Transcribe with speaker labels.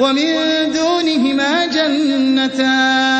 Speaker 1: وَمِن دُونِهِمَا جَنَّتَانِ.